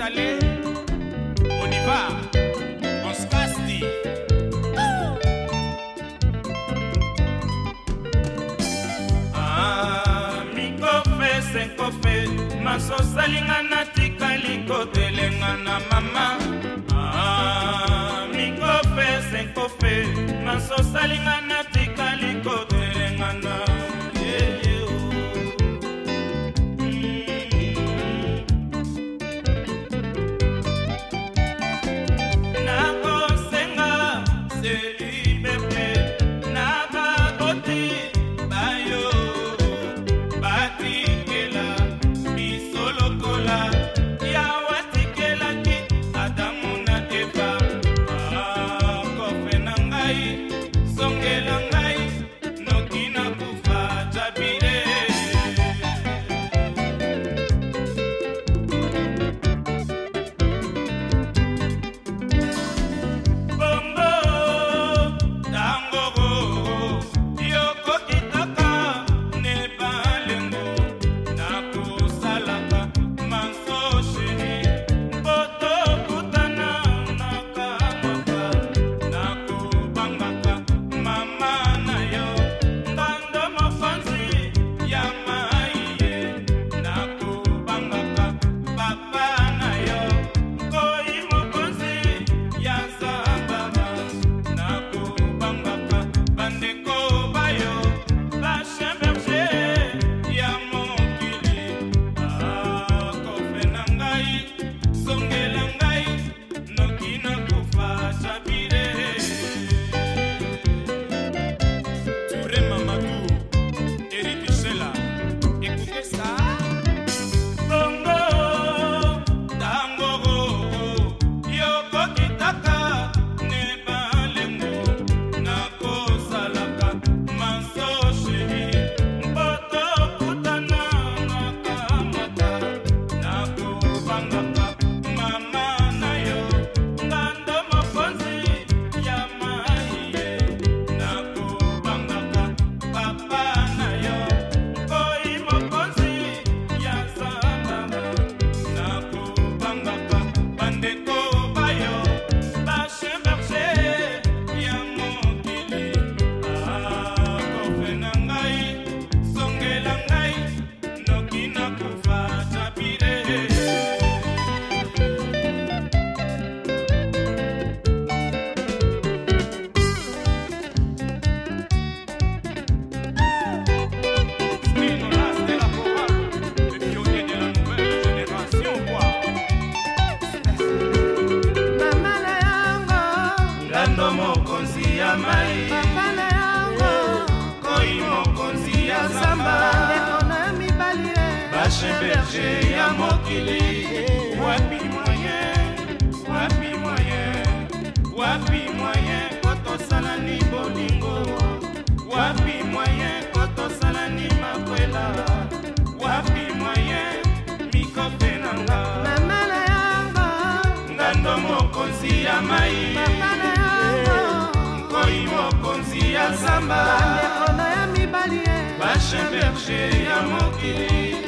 allez On y va On se casse dit Amico fe, senko fe Maso salinga nati mokonzi ya nzamba bandeko na ya mibali bashe berger ya mokili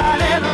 somebody